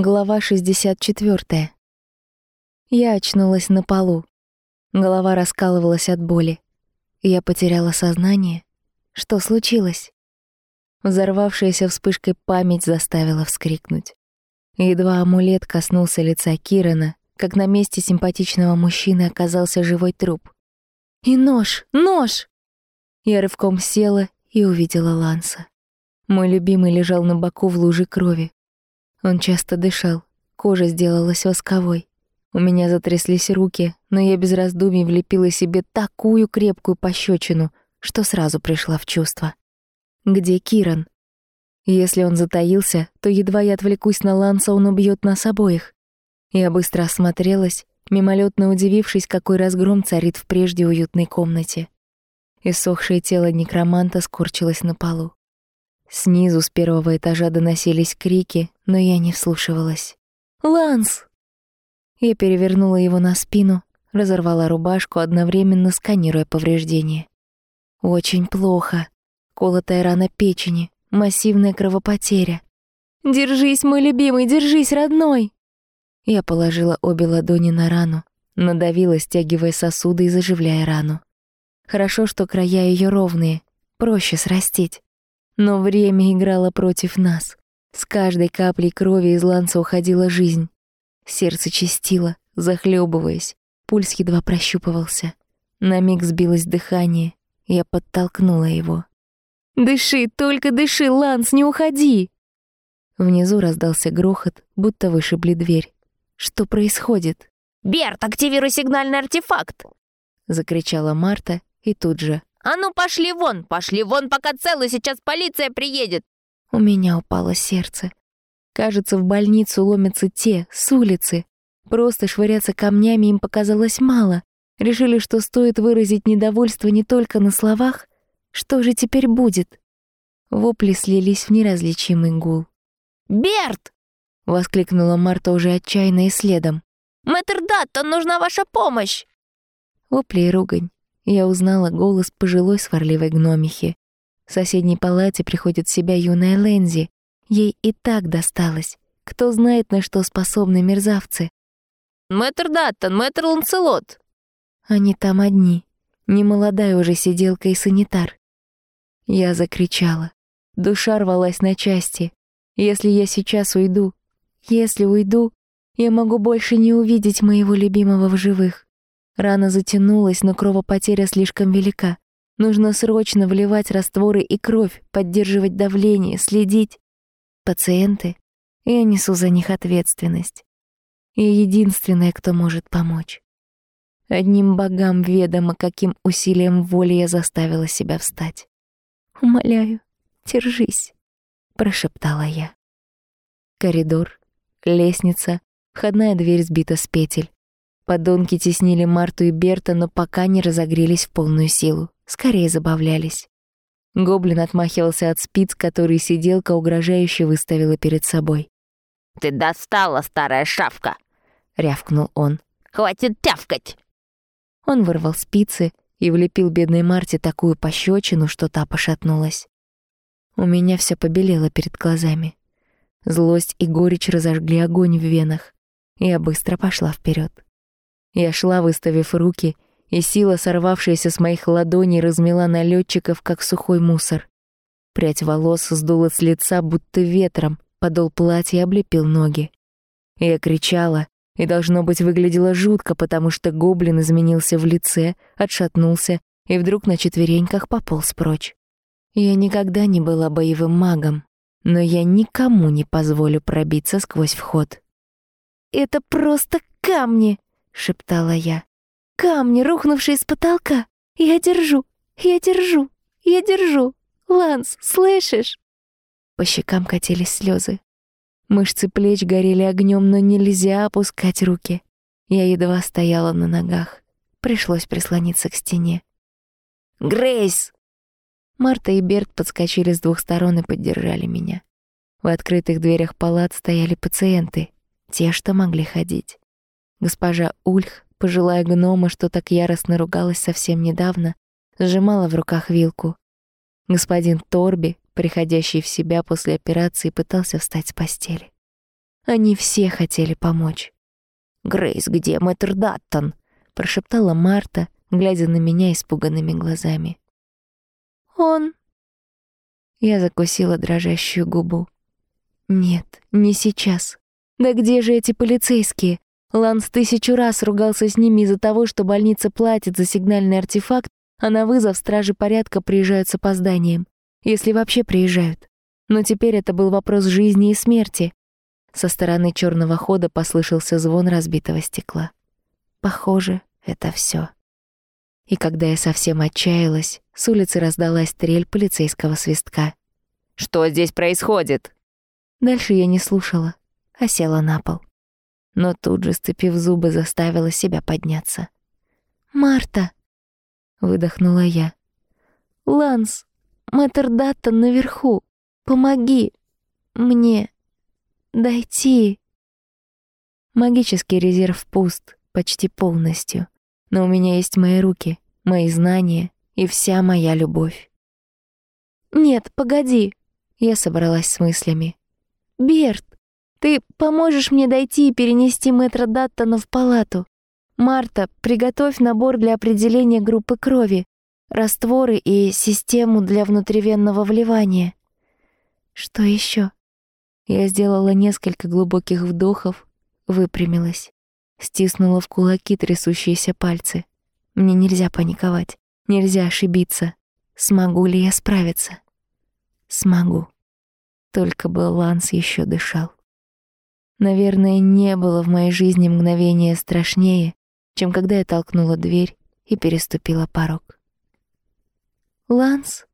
Глава 64. Я очнулась на полу. Голова раскалывалась от боли. Я потеряла сознание. Что случилось? Взорвавшаяся вспышкой память заставила вскрикнуть. Едва амулет коснулся лица Кирана, как на месте симпатичного мужчины оказался живой труп. И нож! Нож! Я рывком села и увидела Ланса. Мой любимый лежал на боку в луже крови. Он часто дышал, кожа сделалась восковой. У меня затряслись руки, но я без раздумий влепила себе такую крепкую пощечину, что сразу пришла в чувство. Где Киран? Если он затаился, то едва я отвлекусь на Ланса, он убьет нас обоих. Я быстро осмотрелась, мимолетно удивившись, какой разгром царит в прежде уютной комнате. Иссохшее тело некроманта скорчилось на полу. Снизу с первого этажа доносились крики, но я не вслушивалась. «Ланс!» Я перевернула его на спину, разорвала рубашку, одновременно сканируя повреждения. «Очень плохо. Колотая рана печени, массивная кровопотеря. Держись, мой любимый, держись, родной!» Я положила обе ладони на рану, надавила, стягивая сосуды и заживляя рану. Хорошо, что края ее ровные, проще срастить. Но время играло против нас. С каждой каплей крови из ланца уходила жизнь. Сердце чистило, захлебываясь, пульс едва прощупывался. На миг сбилось дыхание, я подтолкнула его. «Дыши, только дыши, Ланс, не уходи!» Внизу раздался грохот, будто вышибли дверь. Что происходит? «Берт, активируй сигнальный артефакт!» Закричала Марта, и тут же «А ну пошли вон! Пошли вон, пока целы, сейчас полиция приедет!» У меня упало сердце. Кажется, в больницу ломятся те, с улицы. Просто швыряться камнями им показалось мало. Решили, что стоит выразить недовольство не только на словах. Что же теперь будет? Вопли слились в неразличимый гул. «Берт!» — воскликнула Марта уже отчаянно и следом. «Мэтр Даттон, нужна ваша помощь!» Вопли и ругань я узнала голос пожилой сварливой гномихи. В соседней палате приходит в себя юная Лэнзи. Ей и так досталось. Кто знает, на что способны мерзавцы. «Мэтр Даттон, мэтр Ланцелот!» Они там одни. Немолодая уже сиделка и санитар. Я закричала. Душа рвалась на части. Если я сейчас уйду, если уйду, я могу больше не увидеть моего любимого в живых. Рана затянулась, но кровопотеря слишком велика. Нужно срочно вливать растворы и кровь, поддерживать давление, следить. Пациенты, я несу за них ответственность. Я единственная, кто может помочь. Одним богам ведомо, каким усилием воли я заставила себя встать. «Умоляю, держись», — прошептала я. Коридор, лестница, входная дверь сбита с петель. Подонки теснили Марту и Берта, но пока не разогрелись в полную силу. Скорее забавлялись. Гоблин отмахивался от спиц, которые сиделка угрожающе выставила перед собой. «Ты достала, старая шавка!» — рявкнул он. «Хватит тявкать!» Он вырвал спицы и влепил бедной Марте такую пощечину, что та пошатнулась. У меня все побелело перед глазами. Злость и горечь разожгли огонь в венах. Я быстро пошла вперед. Я шла, выставив руки, и сила, сорвавшаяся с моих ладоней, размела налетчиков, как сухой мусор. Прядь волос сдула с лица, будто ветром, подол платья облепил ноги. Я кричала, и, должно быть, выглядела жутко, потому что гоблин изменился в лице, отшатнулся и вдруг на четвереньках пополз прочь. Я никогда не была боевым магом, но я никому не позволю пробиться сквозь вход. «Это просто камни!» Шептала я. «Камни, рухнувшие с потолка! Я держу! Я держу! Я держу! Ланс, слышишь?» По щекам катились слезы. Мышцы плеч горели огнем, но нельзя опускать руки. Я едва стояла на ногах. Пришлось прислониться к стене. «Грейс!» Марта и Берт подскочили с двух сторон и поддержали меня. В открытых дверях палат стояли пациенты, те, что могли ходить. Госпожа Ульх, пожилая гнома, что так яростно ругалась совсем недавно, сжимала в руках вилку. Господин Торби, приходящий в себя после операции, пытался встать с постели. Они все хотели помочь. «Грейс, где мэтр Даттон?» — прошептала Марта, глядя на меня испуганными глазами. «Он...» Я закусила дрожащую губу. «Нет, не сейчас. Да где же эти полицейские? Ланс тысячу раз ругался с ними из-за того, что больница платит за сигнальный артефакт, а на вызов стражи порядка приезжают с опозданием. Если вообще приезжают. Но теперь это был вопрос жизни и смерти. Со стороны черного хода послышался звон разбитого стекла. Похоже, это все. И когда я совсем отчаялась, с улицы раздалась трель полицейского свистка. «Что здесь происходит?» Дальше я не слушала, а села на пол. Но тут же, сцепив зубы, заставила себя подняться. «Марта!» — выдохнула я. «Ланс, мэтр Даттон наверху. Помоги мне дойти». Магический резерв пуст почти полностью, но у меня есть мои руки, мои знания и вся моя любовь. «Нет, погоди!» — я собралась с мыслями. «Берт, ты поможешь мне дойти и перенести мэтра Даттона в палату? Марта, приготовь набор для определения группы крови, растворы и систему для внутривенного вливания. Что еще? Я сделала несколько глубоких вдохов, выпрямилась, стиснула в кулаки трясущиеся пальцы. Мне нельзя паниковать, нельзя ошибиться. Смогу ли я справиться? Смогу. Только бы Ланс еще дышал. Наверное, не было в моей жизни мгновения страшнее, чем когда я толкнула дверь и переступила порог. «Ланс?»